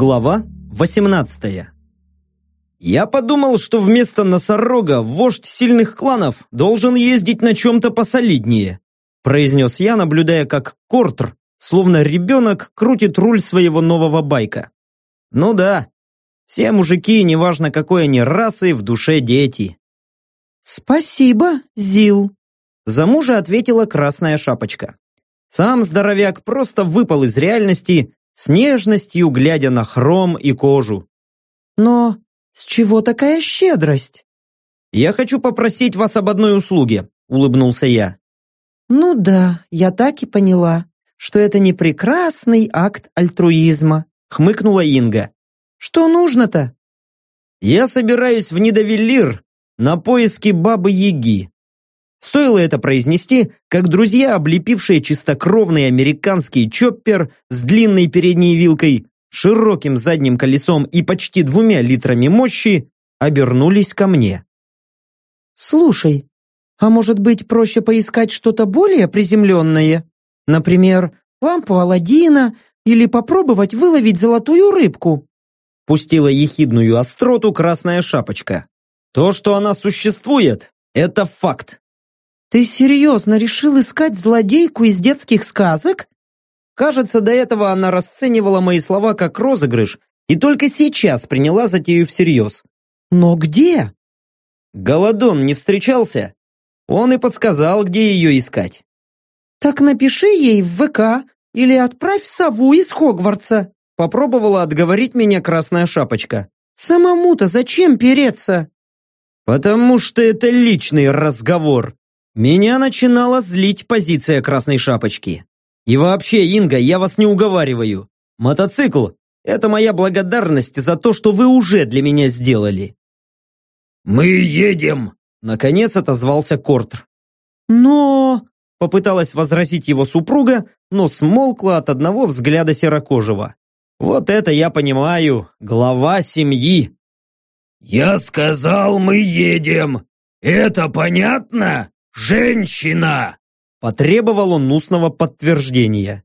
Глава 18 Я подумал, что вместо носорога вождь сильных кланов должен ездить на чем-то посолиднее, произнес я, наблюдая, как Кортр, словно ребенок, крутит руль своего нового байка. Ну да, все мужики, неважно какой они расы, в душе дети. «Спасибо, Зил», — за мужа ответила Красная Шапочка. Сам здоровяк просто выпал из реальности с нежностью глядя на хром и кожу. «Но с чего такая щедрость?» «Я хочу попросить вас об одной услуге», — улыбнулся я. «Ну да, я так и поняла, что это не прекрасный акт альтруизма», — хмыкнула Инга. «Что нужно-то?» «Я собираюсь в Нидовеллир на поиски Бабы-Яги. Стоило это произнести, как друзья, облепившие чистокровный американский чоппер с длинной передней вилкой, широким задним колесом и почти двумя литрами мощи, обернулись ко мне. «Слушай, а может быть проще поискать что-то более приземленное? Например, лампу Аладдина или попробовать выловить золотую рыбку?» Пустила ехидную остроту красная шапочка. «То, что она существует, это факт. «Ты серьезно решил искать злодейку из детских сказок?» Кажется, до этого она расценивала мои слова как розыгрыш и только сейчас приняла затею всерьез. «Но где?» Голодон не встречался. Он и подсказал, где ее искать. «Так напиши ей в ВК или отправь сову из Хогвартса», попробовала отговорить меня Красная Шапочка. «Самому-то зачем переться?» «Потому что это личный разговор», меня начинала злить позиция Красной Шапочки. И вообще, Инга, я вас не уговариваю. Мотоцикл – это моя благодарность за то, что вы уже для меня сделали. «Мы едем!» – наконец отозвался Кортр. «Но...» – попыталась возразить его супруга, но смолкла от одного взгляда серокожего. «Вот это я понимаю, глава семьи!» «Я сказал, мы едем! Это понятно?» «Женщина!» – потребовал он устного подтверждения.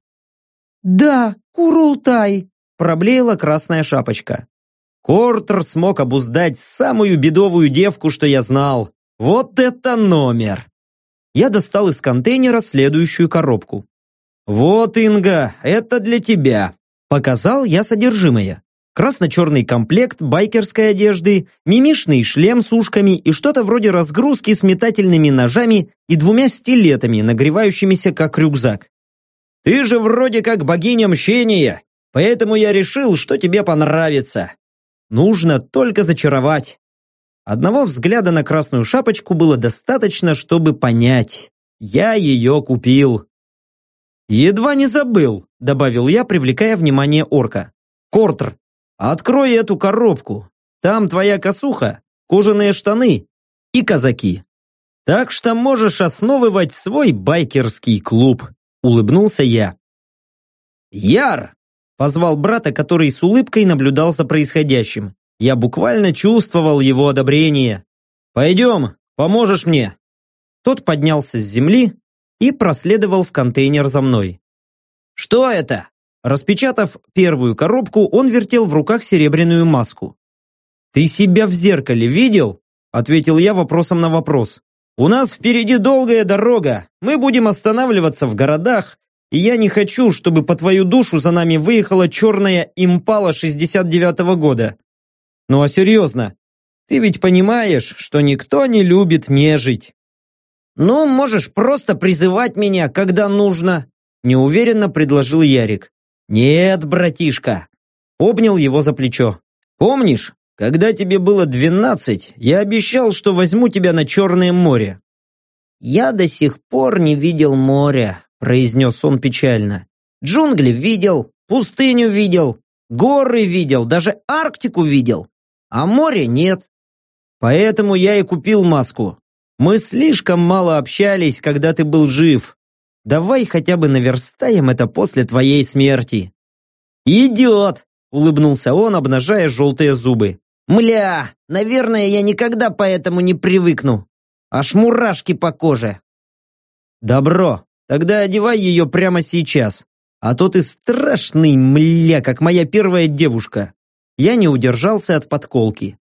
«Да, Курултай!» – проблеяла красная шапочка. Кортер смог обуздать самую бедовую девку, что я знал. Вот это номер! Я достал из контейнера следующую коробку. «Вот, Инга, это для тебя!» Показал я содержимое красно-черный комплект байкерской одежды, мимишный шлем с ушками и что-то вроде разгрузки с метательными ножами и двумя стилетами, нагревающимися как рюкзак. «Ты же вроде как богиня мщения, поэтому я решил, что тебе понравится. Нужно только зачаровать». Одного взгляда на красную шапочку было достаточно, чтобы понять. Я ее купил. «Едва не забыл», — добавил я, привлекая внимание орка. «Кортр, Открой эту коробку. Там твоя косуха, кожаные штаны и казаки. Так что можешь основывать свой байкерский клуб», — улыбнулся я. «Яр!» — позвал брата, который с улыбкой наблюдал за происходящим. Я буквально чувствовал его одобрение. «Пойдем, поможешь мне!» Тот поднялся с земли и проследовал в контейнер за мной. «Что это?» Распечатав первую коробку, он вертел в руках серебряную маску. «Ты себя в зеркале видел?» Ответил я вопросом на вопрос. «У нас впереди долгая дорога. Мы будем останавливаться в городах, и я не хочу, чтобы по твою душу за нами выехала черная импала 69-го года. Ну а серьезно, ты ведь понимаешь, что никто не любит нежить?» «Ну, можешь просто призывать меня, когда нужно», неуверенно предложил Ярик. «Нет, братишка!» Обнял его за плечо. «Помнишь, когда тебе было двенадцать, я обещал, что возьму тебя на Черное море?» «Я до сих пор не видел моря», произнес он печально. «Джунгли видел, пустыню видел, горы видел, даже Арктику видел, а моря нет. Поэтому я и купил маску. Мы слишком мало общались, когда ты был жив. Давай хотя бы наверстаем это после твоей смерти». «Идет!» — улыбнулся он, обнажая желтые зубы. «Мля, наверное, я никогда поэтому не привыкну. Аж мурашки по коже». «Добро, тогда одевай ее прямо сейчас. А то ты страшный мля, как моя первая девушка. Я не удержался от подколки.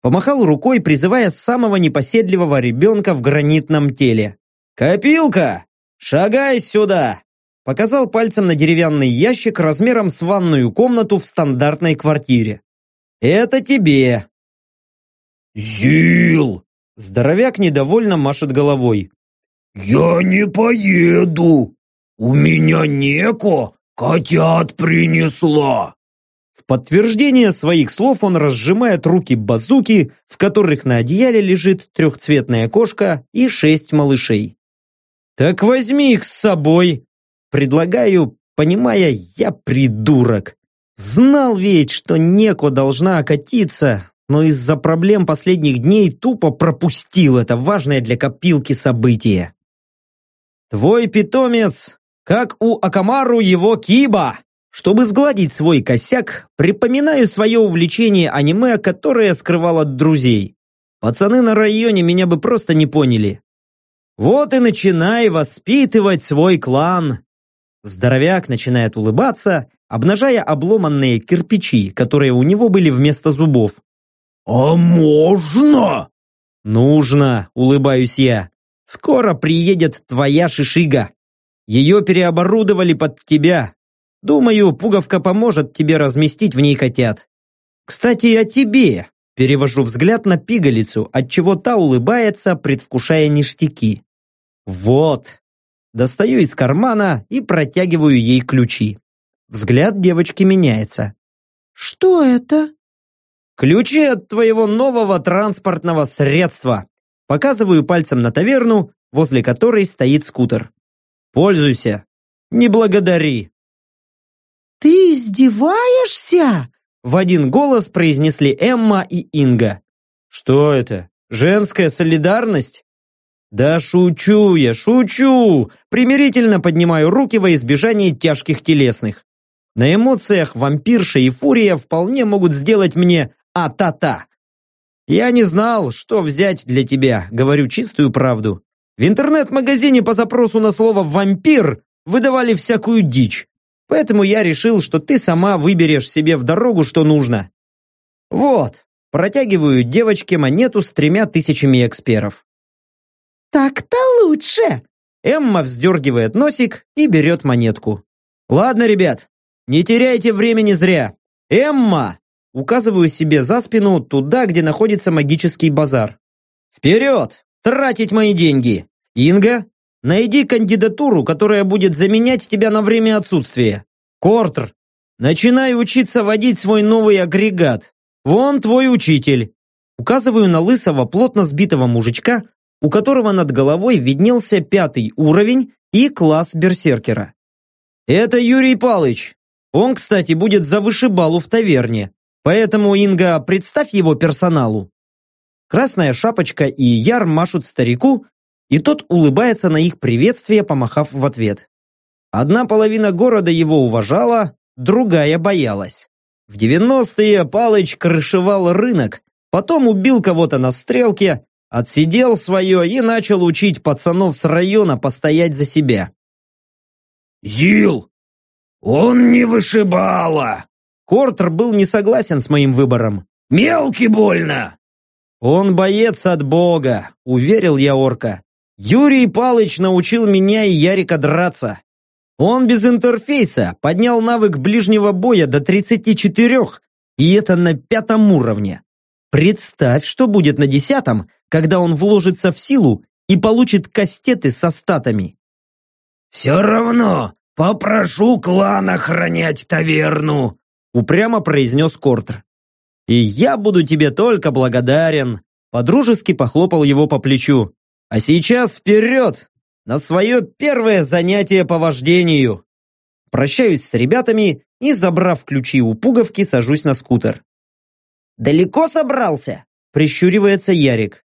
Помахал рукой, призывая самого непоседливого ребенка в гранитном теле. «Копилка! Шагай сюда!» Показал пальцем на деревянный ящик размером с ванную комнату в стандартной квартире. «Это тебе!» «Зил!» Здоровяк недовольно машет головой. «Я не поеду! У меня неко котят принесла!» В подтверждение своих слов он разжимает руки базуки, в которых на одеяле лежит трехцветная кошка и шесть малышей. «Так возьми их с собой!» Предлагаю, понимая, я придурок. Знал ведь, что Неко должна окатиться, но из-за проблем последних дней тупо пропустил это важное для копилки событие. Твой питомец, как у Акамару его Киба. Чтобы сгладить свой косяк, припоминаю свое увлечение аниме, которое скрывал от друзей. Пацаны на районе меня бы просто не поняли. Вот и начинай воспитывать свой клан. Здоровяк начинает улыбаться, обнажая обломанные кирпичи, которые у него были вместо зубов. «А можно?» «Нужно», — улыбаюсь я. «Скоро приедет твоя шишига. Ее переоборудовали под тебя. Думаю, пуговка поможет тебе разместить в ней котят. Кстати, о тебе». Перевожу взгляд на пигалицу, отчего та улыбается, предвкушая ништяки. «Вот». Достаю из кармана и протягиваю ей ключи. Взгляд девочки меняется. «Что это?» Ключи от твоего нового транспортного средства. Показываю пальцем на таверну, возле которой стоит скутер. Пользуйся. Не благодари. «Ты издеваешься?» В один голос произнесли Эмма и Инга. Что это? Женская солидарность? Да шучу я, шучу! Примирительно поднимаю руки во избежание тяжких телесных. На эмоциях вампирша и фурия вполне могут сделать мне а-та-та. Я не знал, что взять для тебя, говорю чистую правду. В интернет-магазине по запросу на слово «вампир» выдавали всякую дичь. Поэтому я решил, что ты сама выберешь себе в дорогу, что нужно. Вот, протягиваю девочке монету с тремя тысячами эксперов. «Так-то лучше!» Эмма вздергивает носик и берет монетку. «Ладно, ребят, не теряйте времени зря. Эмма, Указываю себе за спину туда, где находится магический базар. Вперед! Тратить мои деньги! Инга, найди кандидатуру, которая будет заменять тебя на время отсутствия. Кортр, начинай учиться водить свой новый агрегат. Вон твой учитель. Указываю на лысого, плотно сбитого мужичка, у которого над головой виднелся пятый уровень и класс берсеркера. Это Юрий Палыч. Он, кстати, будет за вышибалу в таверне. Поэтому, Инга, представь его персоналу. Красная шапочка и Яр машут старику, и тот улыбается на их приветствие, помахав в ответ. Одна половина города его уважала, другая боялась. В 90-е Палыч крышевал рынок, потом убил кого-то на стрелке, отсидел свое и начал учить пацанов с района постоять за себя. «Зил, он не вышибала!» Кортер был не согласен с моим выбором. «Мелкий больно!» «Он боец от бога», — уверил я орка. «Юрий Палыч научил меня и Ярика драться. Он без интерфейса поднял навык ближнего боя до 34, и это на пятом уровне. Представь, что будет на десятом, когда он вложится в силу и получит кастеты со статами. «Все равно попрошу клан охранять таверну», упрямо произнес Кортер. «И я буду тебе только благодарен», подружески похлопал его по плечу. «А сейчас вперед! На свое первое занятие по вождению!» Прощаюсь с ребятами и, забрав ключи у пуговки, сажусь на скутер. «Далеко собрался?» – прищуривается Ярик.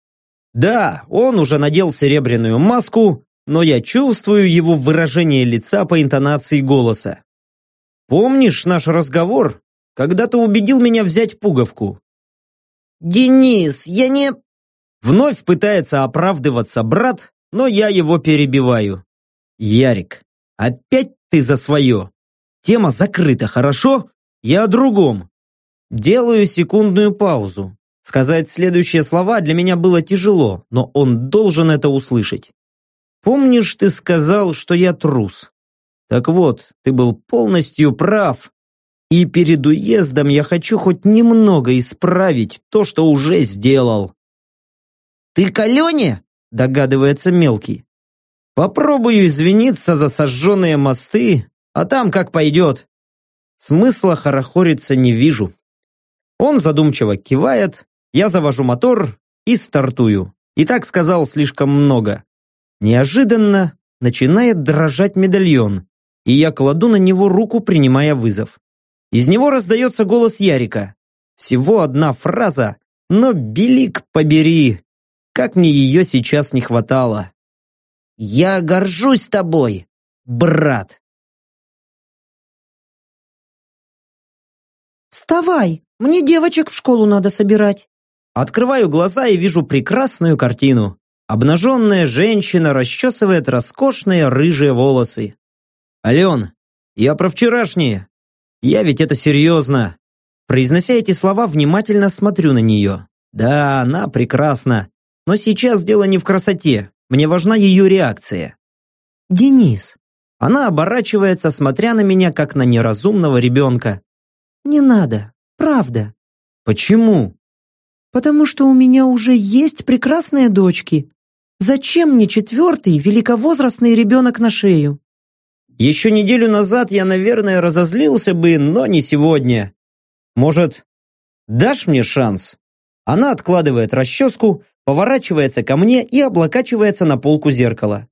«Да, он уже надел серебряную маску, но я чувствую его выражение лица по интонации голоса. Помнишь наш разговор, когда ты убедил меня взять пуговку? Денис, я не... Вновь пытается оправдываться брат, но я его перебиваю. Ярик, опять ты за свое. Тема закрыта, хорошо? Я о другом. Делаю секундную паузу. Сказать следующие слова для меня было тяжело, но он должен это услышать. Помнишь, ты сказал, что я трус? Так вот, ты был полностью прав. И перед уездом я хочу хоть немного исправить то, что уже сделал. Ты к? Догадывается мелкий. Попробую извиниться за сожженные мосты, а там как пойдет. Смысла хорохориться не вижу. Он задумчиво кивает, я завожу мотор и стартую. И так сказал слишком много. Неожиданно начинает дрожать медальон, и я кладу на него руку, принимая вызов. Из него раздается голос Ярика. Всего одна фраза, но белик побери, как мне ее сейчас не хватало. «Я горжусь тобой, брат!» «Вставай! Мне девочек в школу надо собирать!» Открываю глаза и вижу прекрасную картину. Обнаженная женщина расчесывает роскошные рыжие волосы. «Ален, я про вчерашнее. Я ведь это серьезно!» Произнося эти слова, внимательно смотрю на нее. Да, она прекрасна. Но сейчас дело не в красоте. Мне важна ее реакция. «Денис!» Она оборачивается, смотря на меня, как на неразумного ребенка. «Не надо, правда». «Почему?» «Потому что у меня уже есть прекрасные дочки. Зачем мне четвертый великовозрастный ребенок на шею?» Еще неделю назад я, наверное, разозлился бы, но не сегодня. Может, дашь мне шанс? Она откладывает расческу, поворачивается ко мне и облокачивается на полку зеркала.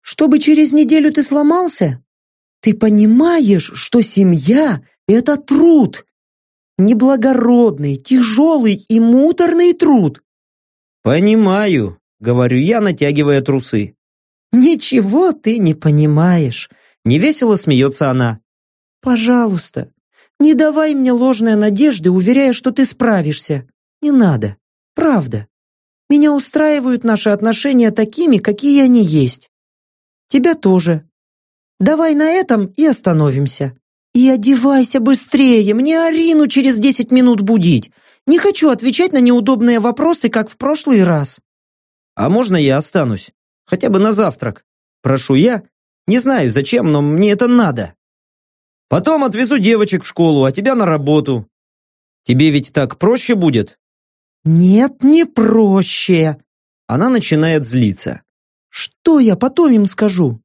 «Чтобы через неделю ты сломался? Ты понимаешь, что семья — это труд, Неблагородный, тяжелый и муторный труд. Понимаю, говорю я, натягивая трусы. Ничего ты не понимаешь. Невесело смеется она. Пожалуйста, не давай мне ложной надежды, уверяя, что ты справишься. Не надо. Правда. Меня устраивают наши отношения такими, какие они есть. Тебя тоже. Давай на этом и остановимся. «И одевайся быстрее, мне Арину через десять минут будить. Не хочу отвечать на неудобные вопросы, как в прошлый раз». «А можно я останусь? Хотя бы на завтрак?» Прошу я. Не знаю зачем, но мне это надо. Потом отвезу девочек в школу, а тебя на работу. Тебе ведь так проще будет?» «Нет, не проще». Она начинает злиться. «Что я потом им скажу?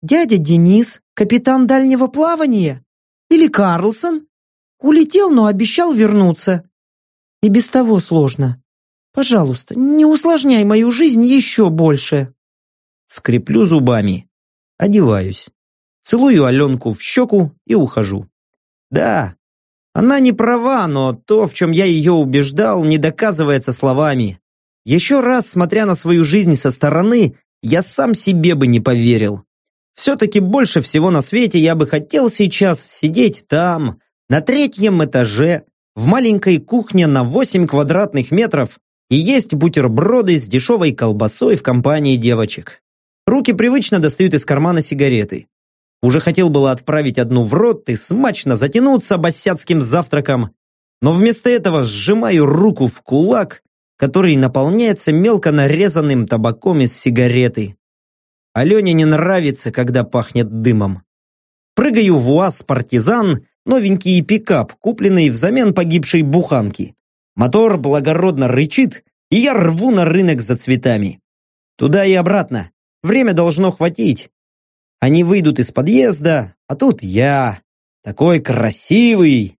Дядя Денис, капитан дальнего плавания? Или Карлсон? Улетел, но обещал вернуться. И без того сложно. Пожалуйста, не усложняй мою жизнь еще больше. Скреплю зубами. Одеваюсь. Целую Аленку в щеку и ухожу. Да, она не права, но то, в чем я ее убеждал, не доказывается словами. Еще раз, смотря на свою жизнь со стороны, я сам себе бы не поверил. Все-таки больше всего на свете я бы хотел сейчас сидеть там, на третьем этаже, в маленькой кухне на 8 квадратных метров и есть бутерброды с дешевой колбасой в компании девочек. Руки привычно достают из кармана сигареты. Уже хотел было отправить одну в рот и смачно затянуться босяцким завтраком, но вместо этого сжимаю руку в кулак, который наполняется мелко нарезанным табаком из сигареты. Алене не нравится, когда пахнет дымом. Прыгаю в УАЗ «Партизан», новенький пикап, купленный взамен погибшей буханки. Мотор благородно рычит, и я рву на рынок за цветами. Туда и обратно. Время должно хватить. Они выйдут из подъезда, а тут я. Такой красивый.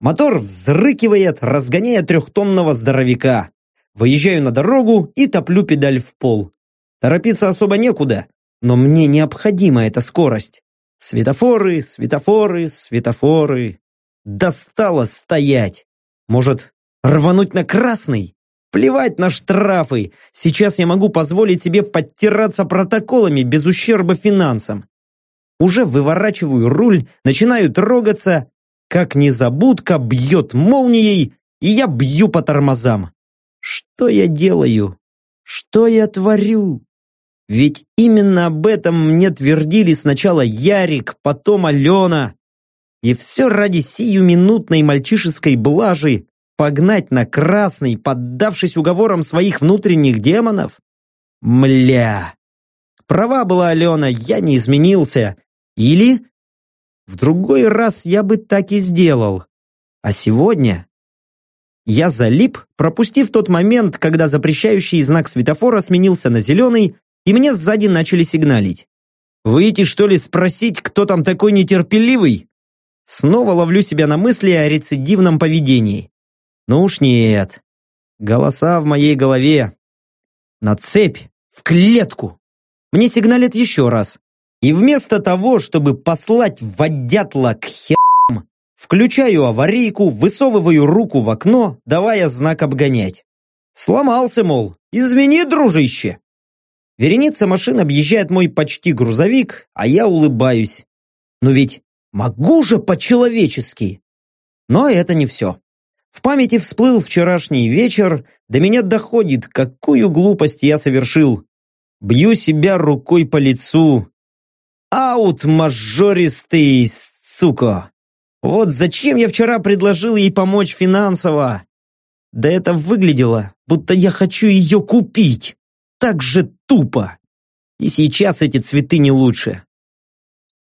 Мотор взрыкивает, разгоняя трехтонного здоровяка. Выезжаю на дорогу и топлю педаль в пол. Торопиться особо некуда, но мне необходима эта скорость. Светофоры, светофоры, светофоры. Достало стоять. Может, рвануть на красный? Плевать на штрафы. Сейчас я могу позволить себе подтираться протоколами без ущерба финансам. Уже выворачиваю руль, начинаю трогаться, как незабудка бьет молнией, и я бью по тормозам. Что я делаю? Что я творю? Ведь именно об этом мне твердили сначала Ярик, потом Алена. И все ради сиюминутной мальчишеской блажи погнать на красный, поддавшись уговорам своих внутренних демонов? Мля! Права была Алена, я не изменился. Или в другой раз я бы так и сделал. А сегодня я залип, пропустив тот момент, когда запрещающий знак светофора сменился на зеленый, и мне сзади начали сигналить. Выйти, что ли, спросить, кто там такой нетерпеливый? Снова ловлю себя на мысли о рецидивном поведении. Ну уж нет. Голоса в моей голове. На цепь, в клетку. Мне сигналят еще раз. И вместо того, чтобы послать водятла к херам, включаю аварийку, высовываю руку в окно, давая знак обгонять. Сломался, мол, извини, дружище. Вереница машин объезжает мой почти грузовик, а я улыбаюсь. Но ведь могу же по-человечески. Но это не все. В памяти всплыл вчерашний вечер, до меня доходит, какую глупость я совершил. Бью себя рукой по лицу. Аут, мажористый, сука! Вот зачем я вчера предложил ей помочь финансово? Да это выглядело, будто я хочу ее купить. Так же тупо. И сейчас эти цветы не лучше.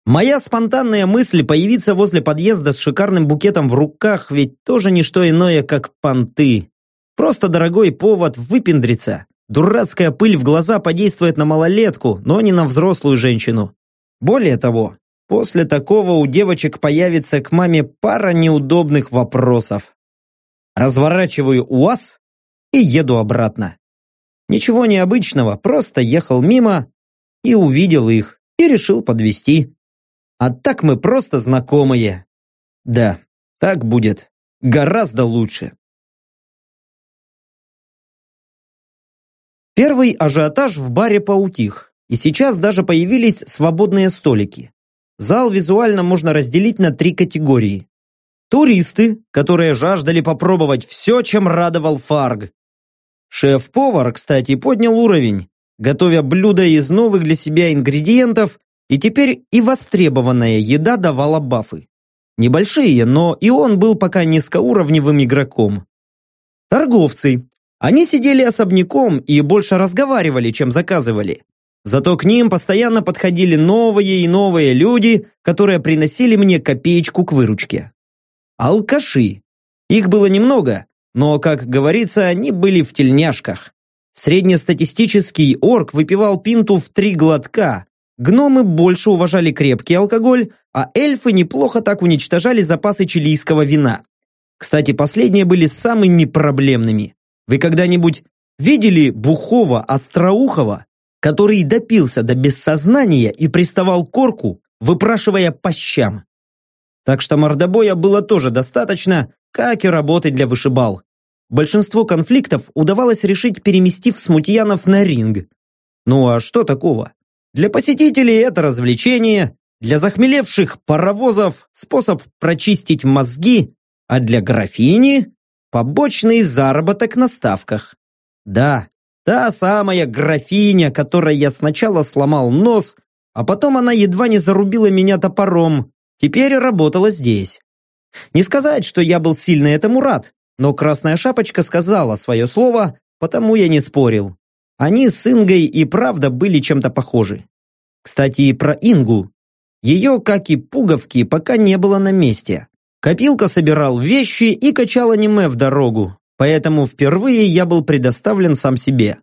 Моя спонтанная мысль появиться возле подъезда с шикарным букетом в руках ведь тоже не что иное, как понты. Просто дорогой повод выпендриться. Дурацкая пыль в глаза подействует на малолетку, но не на взрослую женщину. Более того, после такого у девочек появится к маме пара неудобных вопросов. Разворачиваю УАЗ и еду обратно. Ничего необычного, просто ехал мимо и увидел их, и решил подвести. А так мы просто знакомые. Да, так будет гораздо лучше. Первый ажиотаж в баре поутих, и сейчас даже появились свободные столики. Зал визуально можно разделить на три категории. Туристы, которые жаждали попробовать все, чем радовал Фарг. Шеф-повар, кстати, поднял уровень, готовя блюда из новых для себя ингредиентов и теперь и востребованная еда давала бафы. Небольшие, но и он был пока низкоуровневым игроком. Торговцы. Они сидели особняком и больше разговаривали, чем заказывали. Зато к ним постоянно подходили новые и новые люди, которые приносили мне копеечку к выручке. Алкаши. Их было немного, но, как говорится, они были в тельняшках. Среднестатистический орк выпивал пинту в три глотка, Гномы больше уважали крепкий алкоголь, а эльфы неплохо так уничтожали запасы чилийского вина. Кстати, последние были самыми проблемными. Вы когда-нибудь видели бухого остроухого, который допился до бессознания и приставал к орку, выпрашивая по щам? Так что мордобоя было тоже достаточно, как и работы для вышибал. Большинство конфликтов удавалось решить, переместив смутьянов на ринг. Ну а что такого? Для посетителей это развлечение, для захмелевших паровозов способ прочистить мозги, а для графини – побочный заработок на ставках. Да, та самая графиня, которой я сначала сломал нос, а потом она едва не зарубила меня топором, теперь работала здесь. Не сказать, что я был сильно этому рад, но Красная Шапочка сказала свое слово, потому я не спорил. Они с Ингой и правда были чем-то похожи. Кстати, про Ингу. Ее, как и пуговки, пока не было на месте. Копилка собирал вещи и качал аниме в дорогу, поэтому впервые я был предоставлен сам себе.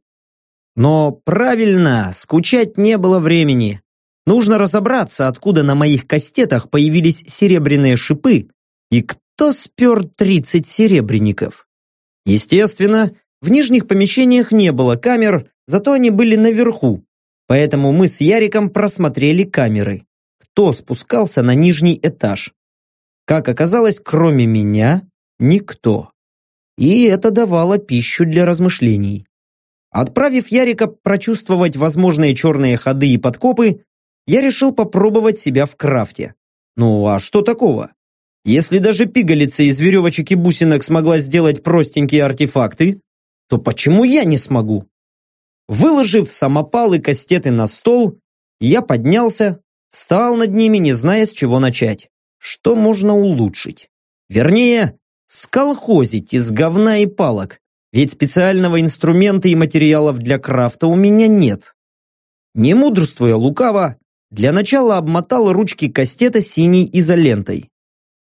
Но правильно, скучать не было времени. Нужно разобраться, откуда на моих кастетах появились серебряные шипы и кто спер 30 серебряников. Естественно, в нижних помещениях не было камер, зато они были наверху. Поэтому мы с Яриком просмотрели камеры. Кто спускался на нижний этаж? Как оказалось, кроме меня, никто. И это давало пищу для размышлений. Отправив Ярика прочувствовать возможные черные ходы и подкопы, я решил попробовать себя в крафте. Ну а что такого? Если даже пигалица из веревочек и бусинок смогла сделать простенькие артефакты, то почему я не смогу? Выложив самопал и кастеты на стол, я поднялся, встал над ними, не зная, с чего начать. что можно улучшить. Вернее, сколхозить из говна и палок, ведь специального инструмента и материалов для крафта у меня нет. Не мудрствуя лукаво, для начала обмотал ручки кастета синей изолентой.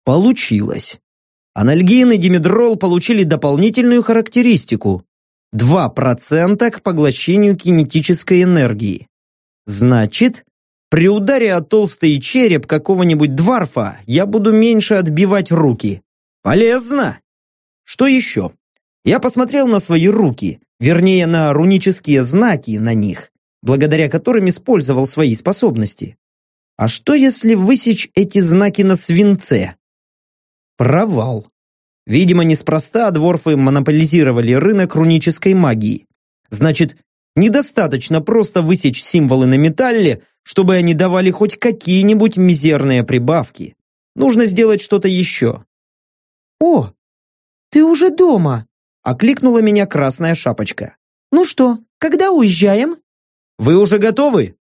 Получилось. Анальгин и димедрол получили дополнительную характеристику. 2% к поглощению кинетической энергии. Значит, при ударе о толстый череп какого-нибудь дварфа я буду меньше отбивать руки. Полезно! Что еще? Я посмотрел на свои руки, вернее на рунические знаки на них, благодаря которым использовал свои способности. А что если высечь эти знаки на свинце? Провал. Видимо, неспроста дворфы монополизировали рынок рунической магии. Значит, недостаточно просто высечь символы на металле, чтобы они давали хоть какие-нибудь мизерные прибавки. Нужно сделать что-то еще. «О, ты уже дома!» – окликнула меня красная шапочка. «Ну что, когда уезжаем?» «Вы уже готовы?»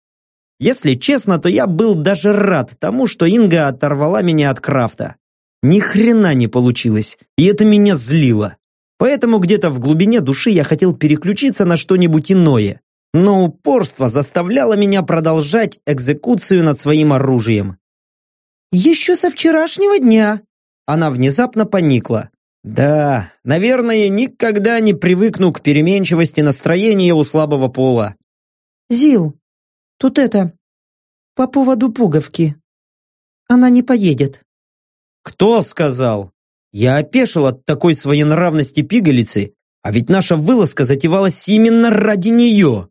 Если честно, то я был даже рад тому, что Инга оторвала меня от крафта. Ни хрена не получилось, и это меня злило. Поэтому где-то в глубине души я хотел переключиться на что-нибудь иное но упорство заставляло меня продолжать экзекуцию над своим оружием. «Еще со вчерашнего дня!» Она внезапно поникла. «Да, наверное, никогда не привыкну к переменчивости настроения у слабого пола». «Зил, тут это... по поводу пуговки. Она не поедет». «Кто сказал?» Я опешил от такой своенравности пигалицы, а ведь наша вылазка затевалась именно ради нее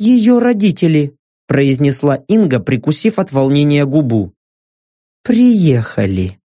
ее родители», произнесла Инга, прикусив от волнения губу. «Приехали».